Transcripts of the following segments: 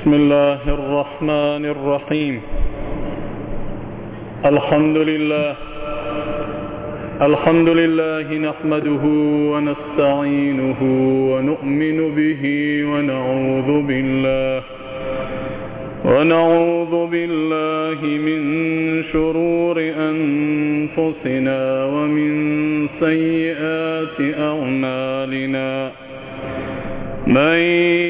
بسم الله الرحمن الرحيم. الحمد لله. الحمد لله نحمده ونستعينه ونؤمن به ونعوذ بالله. ونعوذ بالله من شرور أنفسنا ومن سيئات أعمالنا. من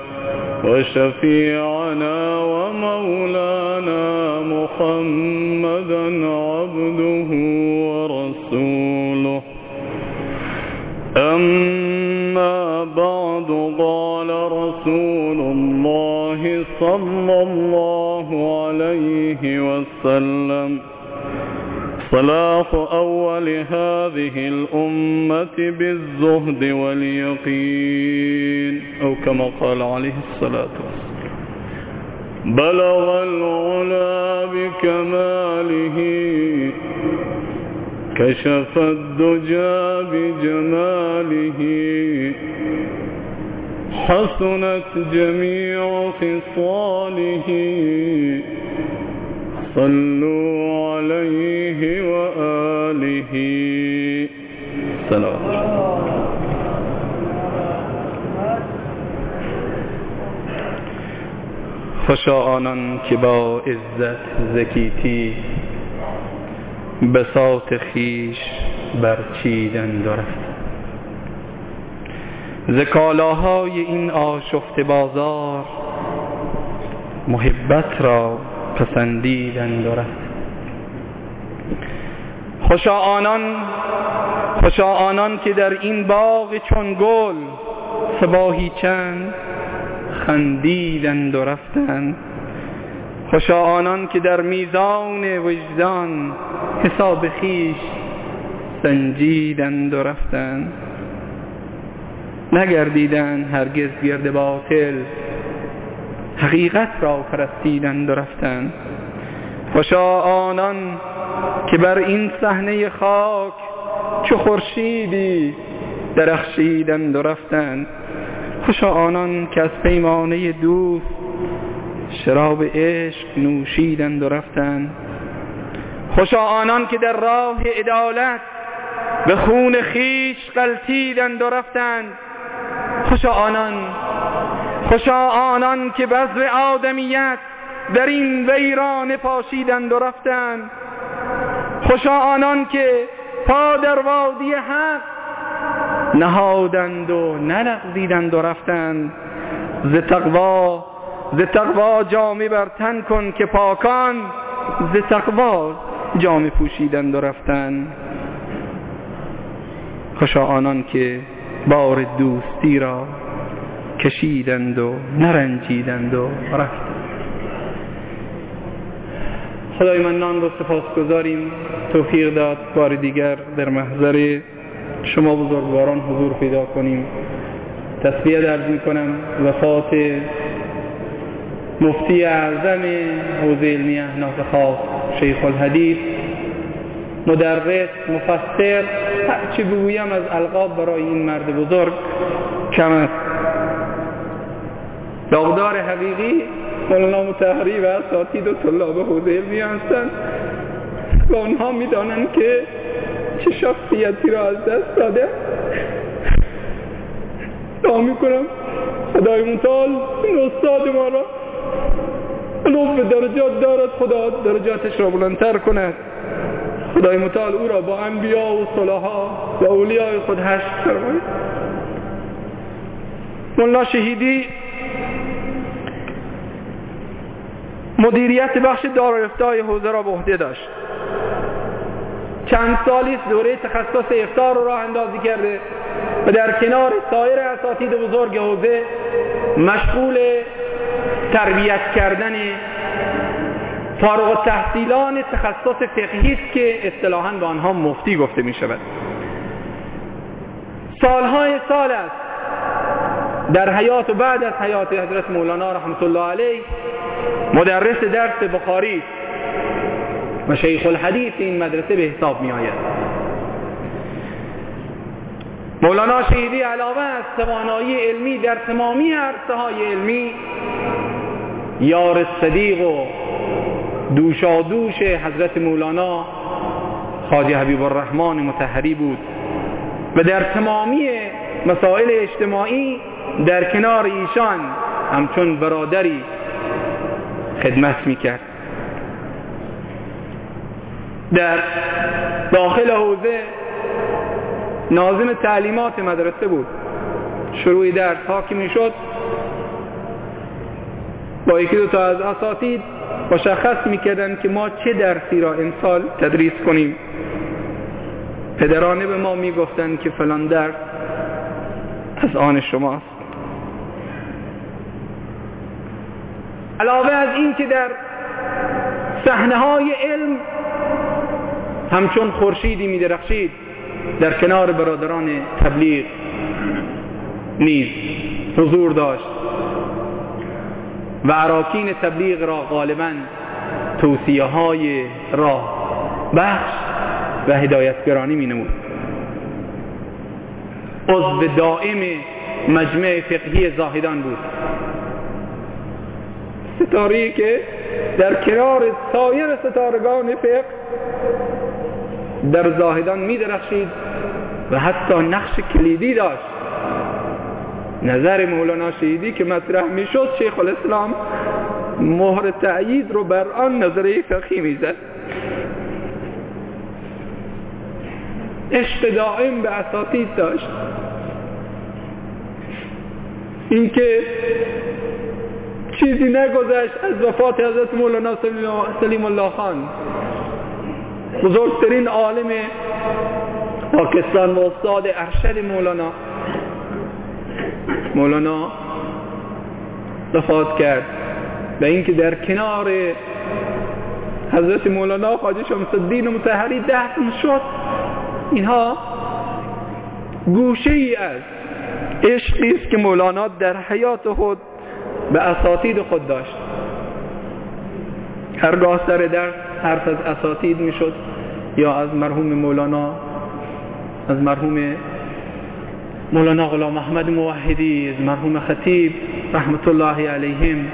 وشفيعنا ومولانا محمدا عبده ورسوله. أما بعد قال رسول الله صلى الله عليه وسلم صلاح أول هذه الأمة بالزهد واليقين أو كما قال عليه الصلاة والسلام. بلغ العلا بكماله كشف الدجى بجماله. حسنت جميع خصاله. صلوا عليه وآله. سلام خوشا آنان که با عزت زکیتی بساط خیش برچیدن دارد. زکالاهای این آشفت بازار محبت را پسندیدن دارد. خوشا آنان خوشا آنان که در این باغ چون گل سباهی چند خندیدند و رفتند خوشا آنان که در میزان وجدان حساب خیش سنجیدند و رفتند نگردیدند هرگز گرد باطل حقیقت را پرستیدند و رفتند. خوشا آنان که بر این صحنه خاک چو خورشیدی درخشیدند و رفتند. خوشا آنان که از پیمانه دوست شراب عشق نوشیدند و رفتند. خوشا آنان که در راه عدالت به خون خیش قلتیدند و رفتند. خوشا آنان خوشا آنان که بذر آدمیت در این ویران پاشیدند و رفتند. خوشا آنان که پا در وادی حق نهادند و نلغزیدند و رفتند. ز تقوا ز تقوا جامه بر تن کن که پاکان. ز تقوا جامه پوشیدند و رفتند. خوشا آنان که بار دوستی را کشیدند و نرنجیدند و رفتند. خدای منان رو سپاس گذاریم. توفیق داد. بار دیگر در محضر شما بزرگواران حضور پیدا کنیم. تصویه درد می کنم وفات مفتی اعظم حوزه علمی احناف خاص شیخ الحدیث. مدرس مفسر چی بگویم از القاب برای این مرد بزرگ کم است. داغدار حقیقی مولانا متحری و اساتید و طلاب حوزه علمی هستند و آنها می‌دانند که چه شخصیتی را از دست داده. دعا می‌کنم خدای متعال این استاد ما را. لطف درجات دارد خدا درجاتش را بلندتر کند. خدای متعال او را با انبیا و صلاحا و اولیاء خود حشر فرماید. مولانا شهیدی مدیریت بخش دارالافتای حوزه را به عهده داشت. چند سالی دوره تخصص افتار رو راه اندازی کرده و در کنار سایر اساتید بزرگ حوزه مشغول تربیت کردن فارغ تحصیلان تخصص فقهی است که اصطلاحا به آنها مفتی گفته می شود سالهای سال است. در حیات و بعد از حیات حضرت مولانا رحمت الله علیه مدرس درس بخاری و شیخ الحدیث این مدرسه به حساب می آید مولانا شهیدی علاوه از توانایی علمی در تمامی عرصه های علمی یار صدیق و دوشادوش حضرت مولانا خاجه حبیب الرحمن متحری بود و در تمامی مسائل اجتماعی در کنار ایشان همچون برادری خدمت می‌کرد. در داخل حوزه ناظم تعلیمات مدرسه بود. شروع درس ها که می‌شد با یکی دو تا از اساتید مشخص می‌کردن که ما چه درسی را امسال تدریس کنیم. پدرانه به ما می‌گفتند که فلان درس از آن شماست. علاوه از این که در صحنه های علم همچون خورشیدی می درخشید در کنار برادران تبلیغ نیز حضور داشت و عراکین تبلیغ را غالبا توصیه های راه بخش و هدایتگرانی می نمود عضو دائم مجمع فقهی زاهدان بود. ستاره که در کنار سایر ستارگان فقه در زاهدان می درخشید و حتی نقش کلیدی داشت. نظر مولانا شهیدی که مطرح می شد شیخ الاسلام مهر تأیید رو بر آن نظره فقهی می زد عشق دائم به اساتید داشت. اینکه چیزی نگذشت از وفات حضرت مولانا سلیم الله خان. بزرگترین عالم پاکستان و استاد ارشد مولانا. مولانا وفات کرد. و اینکه در کنار حضرت مولانا خواجه شمس الدین متحری دفن شد اینها گوشه ای از عشقی است که مولانا در حیات خود به اساتید خود داشت. هرگاه سر درس حرف از اساتید می‌شد یا از مرحوم مولانا از مرحوم مولانا غلام احمد موحدی از مرحوم خطیب رحمت الله علیهم.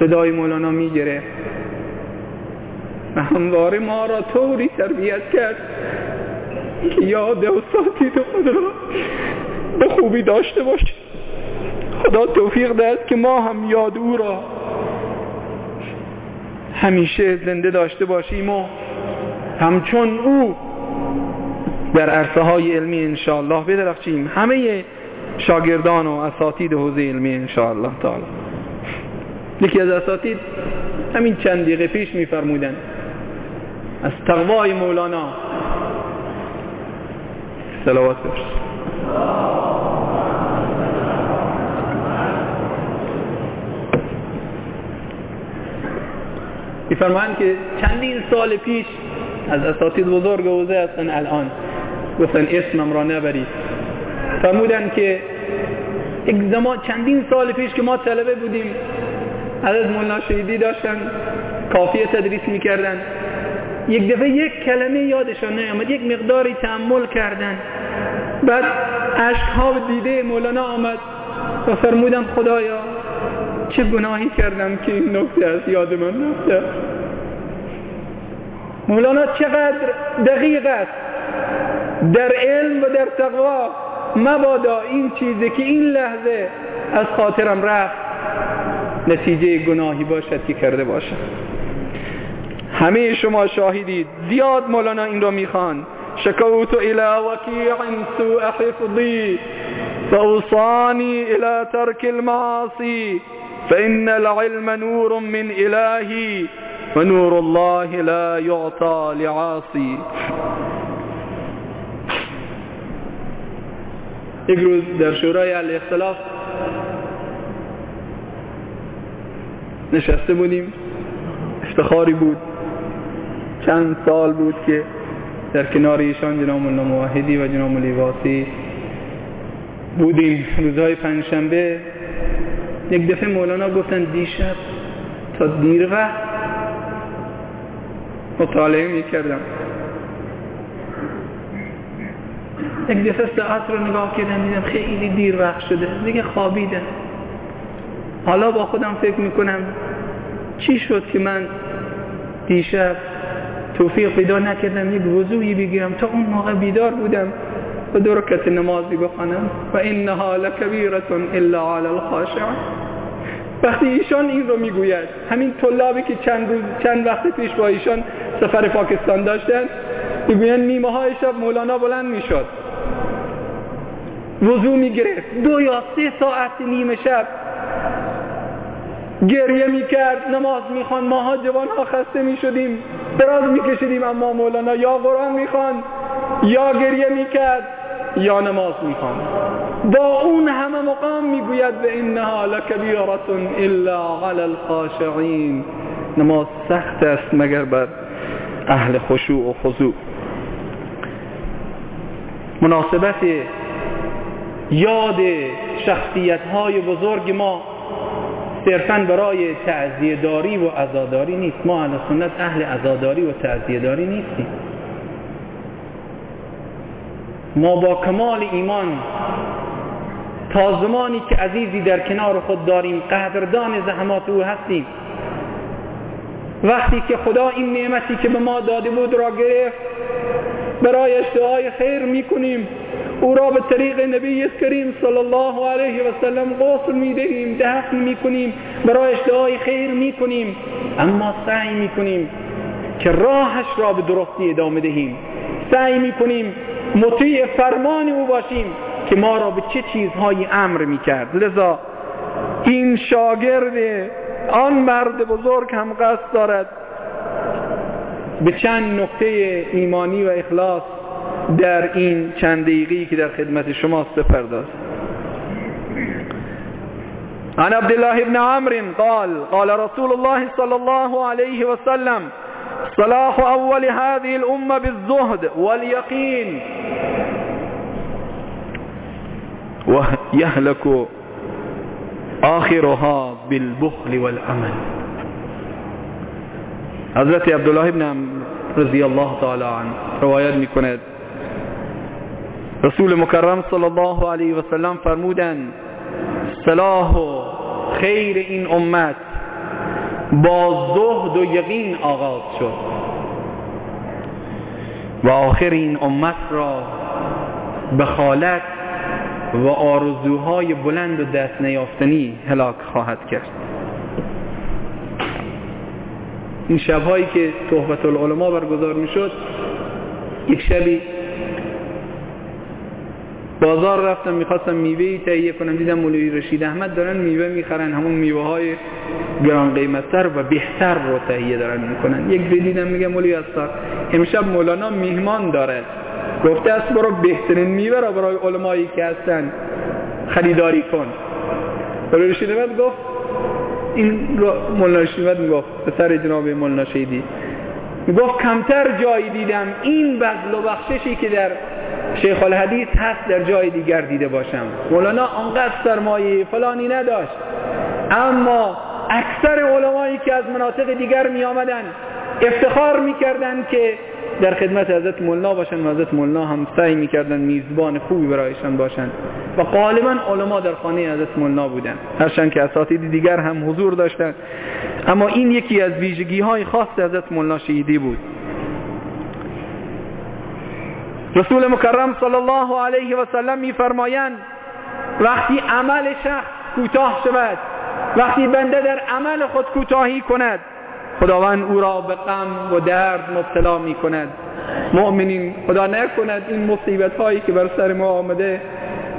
صدای مولانا میگره و همواره ما را طوری تربیت کرد که یاد اساتید خود را به خوبی داشته باشید خدا توفیق دهد که ما هم یاد او را همیشه زنده داشته باشیم و همچون او در عرصه های علمی انشاءالله بدرخشیم همه شاگردان و اساتید حوزه علمی انشاءالله تعالی. یکی از اساتید همین چند دقیقه پیش میفرمودن. از تقوای مولانا. سلوات بفرست. میفرمایند که چندین سال پیش از اساتید بزرگ حوزه هستن الان گفتن اسمم را نبرید. فرمودن که یک زمان چندین سال پیش که ما طلبه بودیم از مولانا شهیدی داشتن کافیه تدریس می‌کردن. یک دفعه یک کلمه یادشان نیامد یک مقداری تعمل کردن. بعد ها به دیده مولانا آمد و فرمودم خدایا چه گناهی کردم که این نکته از یاد من رفته مولانا چقدر دقیق است. در علم و در تقوا مبادا این چیزی که این لحظه از خاطرم رفت نتیجه گناهی باشد که کرده باشد. همه شما شاهدید. زیاد مولانا این را می‌خوان. شکوت الى وکیع سوء حفظی. فاوصانی الى ترک المعاصی. فإن العلم نور من إلهي ونور الله لا يعطى لعاصي. یک روز در شورای الاختلاف نشسته بودیم افتخاری بود. چند سال بود که در کنار ایشان جناب موحدی و جناب لیواسی بودیم. روزهای پنجشنبه یک دفعه مولانا گفتن دیشب تا دیر وقت مطالعه می کردم یک دفعه ساعت رو نگاه کردم دیدم خیلی دیر وقت شده. دیگه خوابیدم. حالا با خودم فکر می‌کنم چی شد که من دیشب توفیق پیدا نکردم یک وضوعی بگیرم. تا اون موقع بیدار بودم و دو رکت نمازی بخوانم. و انها لکبیرة الا علی الخاشع وقتی ایشان این رو می‌گوید همین طلابی که چند روز چند وقت پیش با ایشان سفر پاکستان داشتن می‌گویند نیمه های شب مولانا بلند می‌شد. وضو می‌گرفت. دو یا سه ساعت نیمه شب گریه می‌کرد نماز می‌خوان ماها جوان ها خسته می‌شدیم دراز میکشیدیم اما مولانا یا قرآن می‌خوان یا گریه می‌کرد یا نماز می‌خوان. با اون همه مقام می‌گوید به اینها لکبیرت الا علی الخاشعین. نماز سخت است مگر بر اهل خشوع و خضوع. مناسبت یاد شخصیت های بزرگ ما صرفا برای تعذیه داری و عزاداری نیست. ما اهل سنت اهل عزاداری و تعذیه داری نیستیم. ما با کمال ایمان تا زمانی که عزیزی در کنار خود داریم قدردان زحمات او هستیم. وقتی که خدا این نعمتی که به ما داده بود را گرفت برای دعای خیر می‌کنیم. او را به طریق نبی کریم صلی الله علیه و سلم غسل می‌دهیم دفن می‌کنیم برای دعای خیر می‌کنیم. اما سعی می‌کنیم که راهش را به درستی ادامه دهیم. سعی می‌کنیم مطیع فرمان او باشیم. که ما را به چه چیزهایی امر می‌کرد. لذا این شاگرد آن مرد بزرگ هم قصد دارد به چند نکته ایمانی و اخلاص در این چند دقیقی که در خدمت شما سپرداز. عن عبد الله بن عمرو قال قال رسول الله صلى الله عليه وسلم صلاح أول هذه الأمة بالزهد واليقين ويهلك آخرها بالبخل والعمل حضرت عبدالله ابن رضی الله تعالی عنه روایت میکند. رسول مکرم صلی الله علیه و سلم فرمودند صلاح و خیر این امت با زهد و یقین آغاز شد و آخر این امت را به خالت و آرزوهای بلند و دست نیافتنی هلاک خواهد کرد. این شبهایی که تحفت العلماء برگزار می شد یک شبی بازار رفتم می‌خواستم میوه تهیه کنم دیدم مولوی رشید احمد دارن میوه می‌خرن همون میوه های گران قیمتتر و بهتر رو تهیه دارن می‌کنن. یک دیدم میگه مولوی استاد امشب مولانا میهمان داره. گفته است برو بهترین میوه را برای علمایی که هستن خریداری کن. رشید احمد گفت این رو مولانا احمد می‌گفت به سر جناب مولانا شیدی می‌گفت کمتر جایی دیدم این بذل و بخششی که در شیخ الحدیث هست در جای دیگر دیده باشم. مولانا آنقدر سرمایه فلانی نداشت. اما اکثر علمایی که از مناطق دیگر می آمدن افتخار می که در خدمت حضرت مولانا باشن و حضرت هم سعی می کردن میزبان خوبی برایشان باشن. و غالبا علما در خانه حضرت مولانا بودن. هرچند که اساتید دیگر هم حضور داشتن اما این یکی از ویژگی های خاص حضرت مولانا شیدی بود. رسول مکرم صلی الله علیه و سلم میفرمایند وقتی عمل شخص کوتاه شود وقتی بنده در عمل خود کوتاهی کند خداوند او را به غم و درد مبتلا می کند مؤمنین خدا نکند این مصیبت هایی که بر سر ما آمده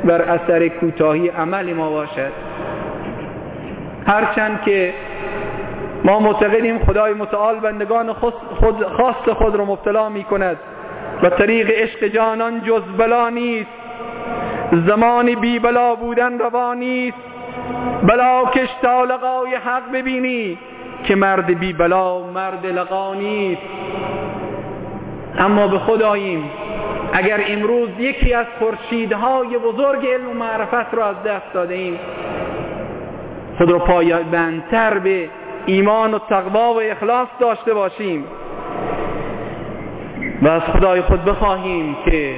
بر اثر کوتاهی عمل ما باشد. هرچند که ما معتقدیم خدای متعال بندگان خود خاص خود را مبتلا می کند و طریق عشق جانان جز بلا نیست. زمان بی بلا بودن روا نیست. بلا کش لقای حق ببینی. که مرد بی بلا مرد لقا نیست. اما به خداییم اگر امروز یکی از خورشیدهای بزرگ علم و معرفت را از دست داده ایم خود را پایبندتر به ایمان و تقوا و اخلاص داشته باشیم. و از خدای خود بخواهیم که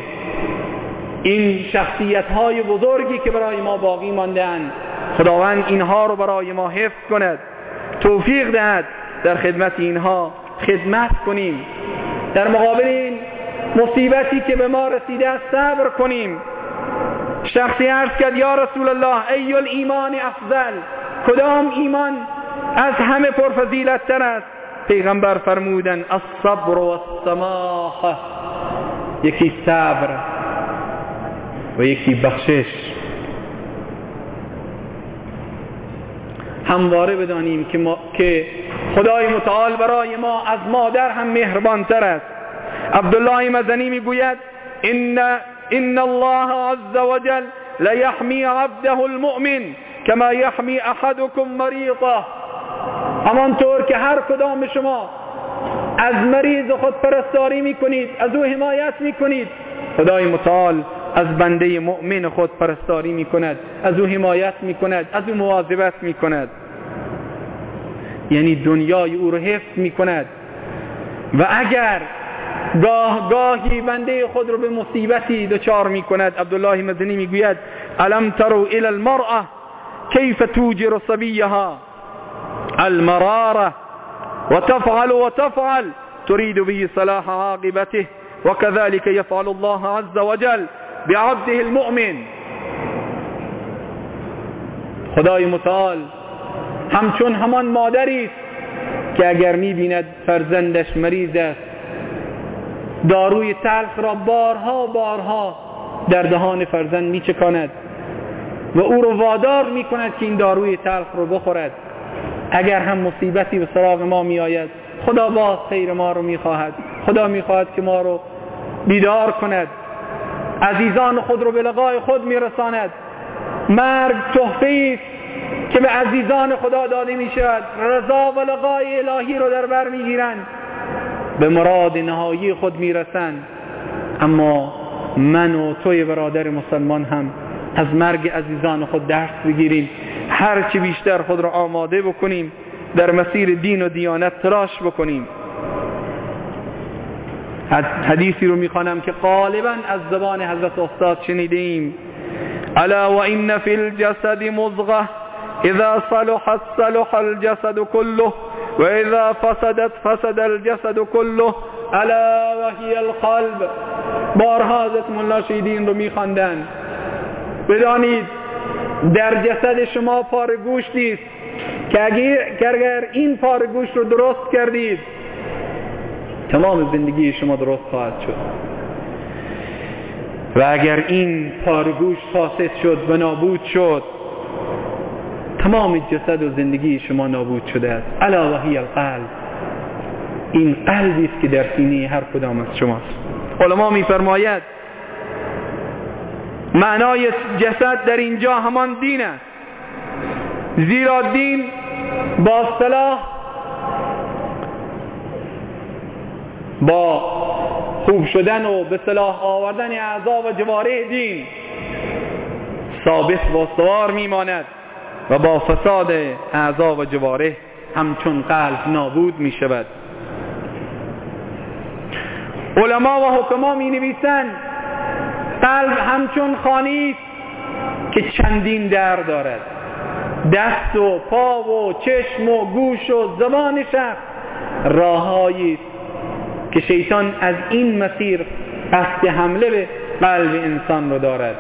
این شخصیت های بزرگی که برای ما باقی ماندن خداوند اینها رو برای ما حفظ کند. توفیق دهد در خدمت اینها. خدمت کنیم. در مقابل این مصیبتی که به ما رسیده است صبر کنیم. شخصی عرض کرد یا رسول الله ای ایمان افضل کدام ایمان از همه پرفضیلت تر است؟ پیغمبر فرمودن الصبر و السماحه یکی صبر و یکی بخشش. همواره بدانیم که, ما، که خدای متعال برای ما از مادر هم مهربانتر است. عبدالله مزنی می‌گوید ان ان الله عز وجل لیحمی عبده المؤمن کما یحمی احدکم مریضه. همانطور که هر کدام شما از مریض خود پرستاری می‌کنید از او حمایت می‌کنید خدای متعال از بنده مؤمن خود پرستاری می‌کند از او حمایت می‌کند از او مواظبت می‌کند. یعنی دنیای او رو حفظ می‌کند. و اگر گاه گاهی بنده خود رو به مصیبتی دچار می‌کند عبدالله مدنی می‌گوید الم ترو الى المرأة كيف توجر صبيها المرارة وتفعل وتفعل تريد به صلاح عاقبته وكذلك يفعل الله عز وجل. بعبده المؤمن. خدای متعال همچون همان مادری است که اگر می‌بیند فرزندش مریض است داروی تلخ را بارها بارها در دهان فرزند میچکاند و او رو وادار می‌کند که این داروی تلخ رو بخورد. اگر هم مصیبتی به سراغ ما میآید خدا باز خیر ما رو می‌خواهد. خدا می‌خواهد که ما رو بیدار کند. عزیزان خود رو به لقای خود میرساند. مرگ تحفه است که به عزیزان خدا داده می شود رضا و لقای الهی رو در بر می‌گیرند. به مراد نهایی خود می‌رسند. اما من و توی برادر مسلمان هم از مرگ عزیزان خود درس بگیریم. هرچی بیشتر خود را آماده بکنیم در مسیر دین و دیانت تلاش بکنیم. حدیثی رو می‌خوانم که غالبا از زبان حضرت استاد شنیده ایم الا و این فی الجسد مضغه اذا صلحت صلح الجسد كله و اذا فسدت فسد الجسد كله الا وهي القلب. بارها حضرت ملا شیدین رو میخواندن. بدانید در جسد شما پار گوشتی است که اگر این پار گوشت رو درست کردید تمام زندگی شما درست خواهد شد. و اگر این پارگوش فاسد شد و نابود شد تمام جسد و زندگی شما نابود شده است. علا وحی القلب. این قلبی است که در سینه هر کدام از شماست. علما میفرماید معنای جسد در اینجا همان دین است. زیرا دین با صلاح با خوب شدن و به صلاح آوردن اعضا و جواره دین ثابت و سوار میماند و با فساد اعضا و جواره همچون قلب نابود می شود علما و حکما می نویسند قلب همچون خانی که چندین در دارد. دست و پا و چشم و گوش و زبان شخص راههایی که شیطان از این مسیر قصد حمله به قلب انسان رو دارد.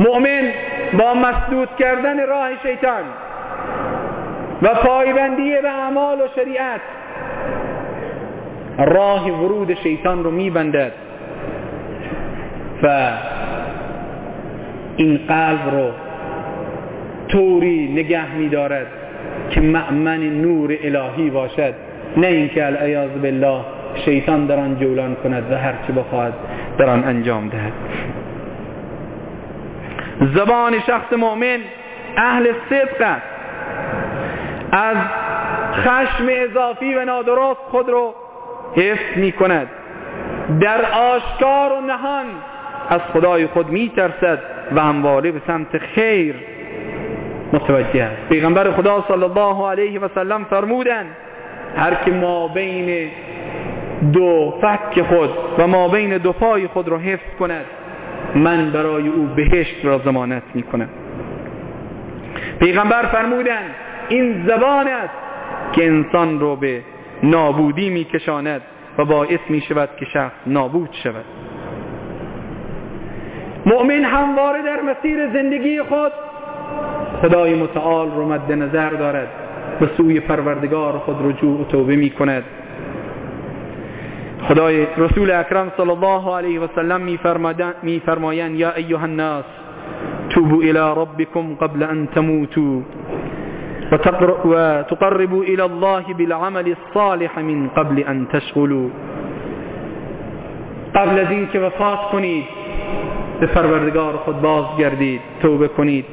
مؤمن با مسدود کردن راه شیطان و پایبندی به اعمال و شریعت راه ورود شیطان رو میبندد و این قلب رو طوری نگه میدارد که مأمن نور الهی باشد. نه اینکه العیاذ بالله شیطان در آن جولان کند و هرچی بخواهد در آن انجام دهد. زبان شخص مؤمن اهل صدق است. از خشم اضافی و نادرست خود رو حفظ می کند. در آشکار و نهان از خدای خود می ترسد و همواره به سمت خیر متوجه است. پیغمبر خدا صلی الله علیه و سلم فرمودند هر که ما بین دو فک خود و ما بین دو پای خود را حفظ کند. من برای او بهشت را زمانت می کنم پیغمبر فرمودند این زبان است که انسان رو به نابودی می کشاند و باعث می شود که شخص نابود شود. مؤمن همواره در مسیر زندگی خود خدای متعال رو مد نظر دارد به سوی پروردگار خود رجوع و توبه می کند خدای رسول اکرم صلی الله علیه و سلم می فرمایند یا ایها الناس توبوا إلى ربكم قبل ان تموتوا وتقربوا إلى الله بالعمل الصالح من قبل ان تشغلوا. قبل از اینکه وفات کنید به پروردگار خود بازگردید توبه کنید.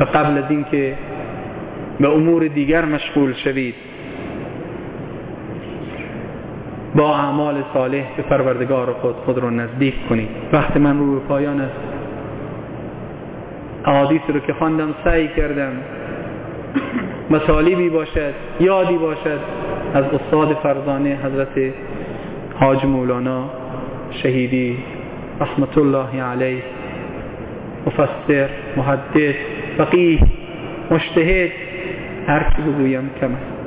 و قبل از اینکه به امور دیگر مشغول شوید. با اعمال صالح به پروردگار خود خود را نزدیک کنید وقتی من رو به پایان است احادیث رو که خواندم سعی کردم مطالبی باشد یادی باشد از استاد فرزانه حضرت حاج مولانا شهیدی رحمت الله علیه مفسر محدث فقیه مشتهد هر چی بگویم کم است.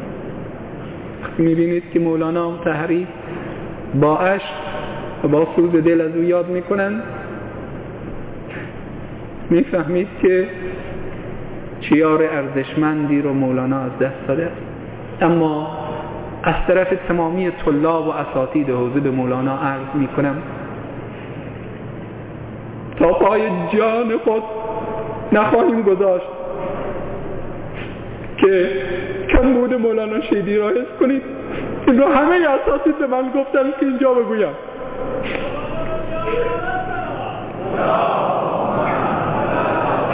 می‌بینید که مولانا متحری با عشق و با سوز دل از او یاد می‌کنند می‌فهمید که چیار ارزشمندی رو مولانا از دست داده اما از طرف تمامی طلاب و اساتید حوزه به مولانا عرض می‌کنم تا پای جان خود نخواهیم گذاشت. که کمبود مولانا شیدی را حس کنید. این را همه اساتید به من گفتم که اینجا بگویم.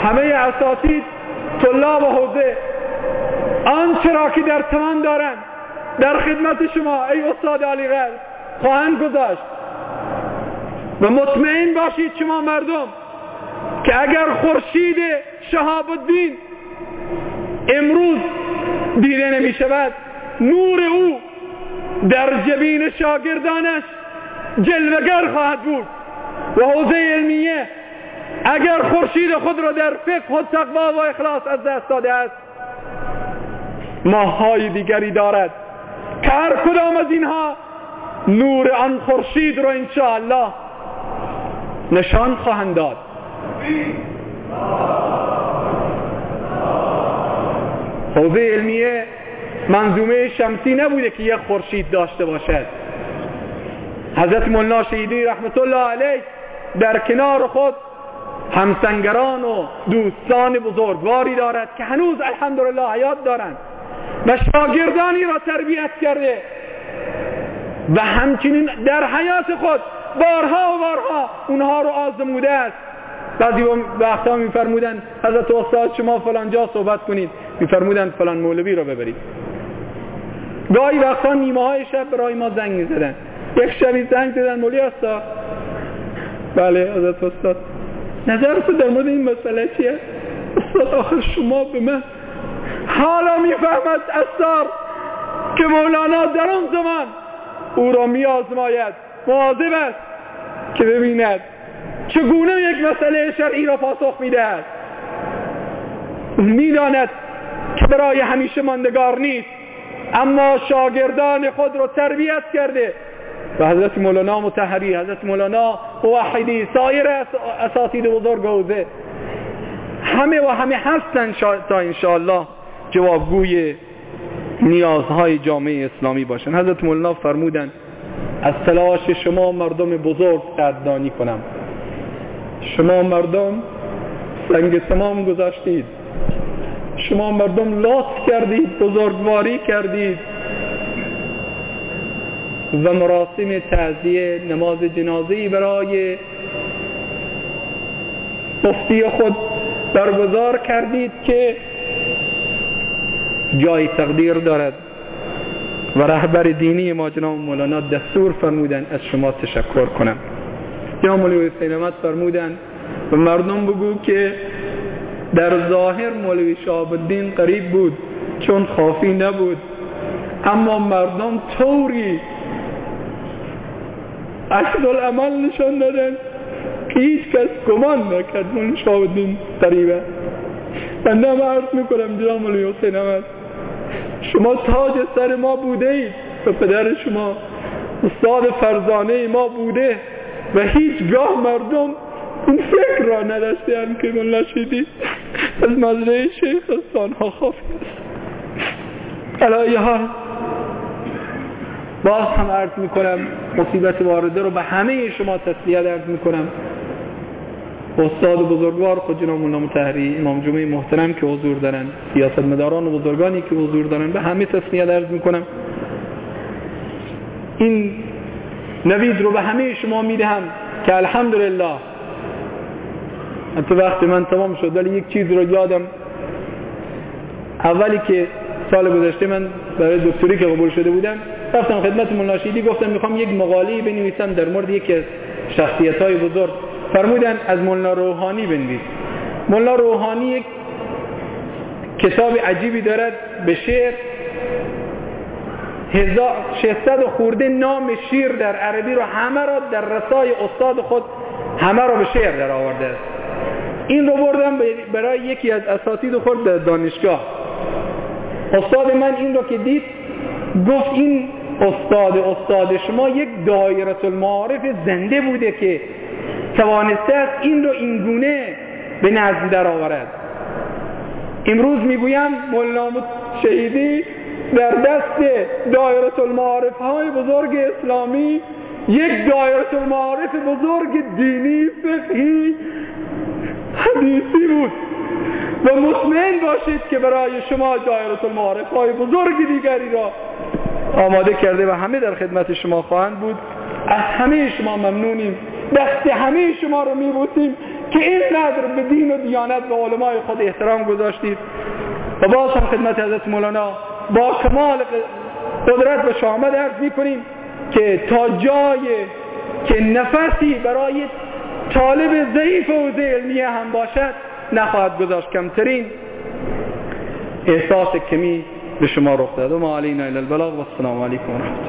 همه اساتید طلاب و حوزه آنچه را که در تمام دارند در خدمت شما ای استاد علی غر خواهند گذاشت. و مطمئن باشید شما مردم که اگر خورشید شهاب الدین امروز دیده نمی شود نور او در جبین شاگردانش جلوگر خواهد بود. و حوزه علمیه اگر خورشید خود را در فقه و تقوا و اخلاص از دست داده است ماهای دیگری دارد. که هر کدام از اینها نور آن خورشید را انشاءالله نشان خواهند داد. حوزه علمیه منظومه شمسی نبوده که یک خورشید داشته باشد. حضرت مولانا شهیدی رحمت الله علیه در کنار خود همسنگران و دوستان بزرگواری دارد که هنوز الحمدلله حیات دارند و شاگردانی را تربیت کرده و همچنین در حیات خود بارها و بارها اونها رو آزموده است. بعضی وقتا میفرمودن حضرت استاد شما فلان جا صحبت کنید. میفرمودن فلان مولوی رو ببرید. گاهی وقتا نیمه های شب برای ما زنگ می‌زدن. یک شبی زنگ زدن مولی استا بله حضرت استاد. تو در مورد این مسئله چیه؟ استاد آخر شما به من. حالا می‌فهمد اثار که مولانا در آن زمان او را می آزماید مواظب است که ببیند چگونه یک مسئله شرعی را پاسخ می‌دهد. می‌داند برای همیشه ماندگار نیست. اما شاگردان خود را تربیت کرده. و حضرت مولانا متحری حضرت مولانا موحدی سایر اساتید بزرگ حوزه. همه و همه هستن تا انشاءالله جوابگوی نیازهای جامعه اسلامی باشن. حضرت مولانا فرمودن از تلاش شما مردم بزرگ قدردانی کنم. شما مردم سنگ تمام گذاشتید. شما مردم لطف کردید بزرگواری کردید. و مراسم تعذیه نماز جنازه برای مفتی خود برگزار کردید که جای تقدیر دارد. و رهبر دینی ما جناب مولانا دستور فرمودن از شما تشکر کنم. جناب مولوی حسین احمد فرمودن و مردم بگو که در ظاهر مولوی شهاب الدین قریب بود چون خافی نبود. اما مردم طوری عکس عمل نشان دادن که هیچ کس گمان نکرد مولوی شهاب الدین قریبه. بنده هم عرض می‌کنم جناب مولوی حسین شما تاج سر ما بوده اید و پدر شما استاد فرزانه ما بوده و هیچگاه مردم اون فکر را نداشتن که ملا شیدی از شیخ ها خافی است حال باز هم عرض می‌کنم مصیبت وارده رو به همه شما تسلیت عرض می‌کنم. استاد بزرگوار خود جناب مولانا متحری امام جمعه محترم که حضور دارن سیاست مداران و بزرگانی که حضور دارن به همه تسلیت عرض می‌کنم. این نوید رو به همه شما می‌دهم که الحمدلله حتی وقتی من تمام شد ولی یک چیز رو یادم. اولی که سال گذشته من برای دکتری که قبول شده بودم رفتم خدمت مناشیدی گفتم می‌خوام یک مقاله بنویسم در مورد یکی از شخصیت های بزرگ. فرمودن از مولانا روحانی بنویس. مولانا روحانی یک کتاب عجیبی دارد به شعر شهستد خورده نام شیر در عربی رو همه را در رسای استاد خود همه را به شعر در آورده است. این رو بردم برای یکی از اساتید خود در دانشگاه. استاد من این رو که دید گفت این استاد استاد شما یک دایره المعارف زنده بوده که توانسته است این رو اینگونه به نظم در آورد امروز می‌گویم مولانا شهیدی در دست دایره المعارف های بزرگ اسلامی یک دایره المعارف بزرگ دینی فقهی حدیثی بود. و مطمئن باشید که برای شما دایره المعارف های بزرگ دیگری را آماده کرده و همه در خدمت شما خواهند بود. از همه شما ممنونیم. دست همه شما رو میبوسیم که اینقدر به دین و دیانت و علمای خود احترام گذاشتید. و باز هم خدمت حضرت مولانا با کمال قدرت و شامد عرض می‌کنیم که تا جای که نفسی برای طالب ضعیف و علمیه هم باشد نخواهد گذاشت کمترین. احساس کمی به شما رخ داد. و ما علینا الى البلاغ. و السلام علیکم و رحمت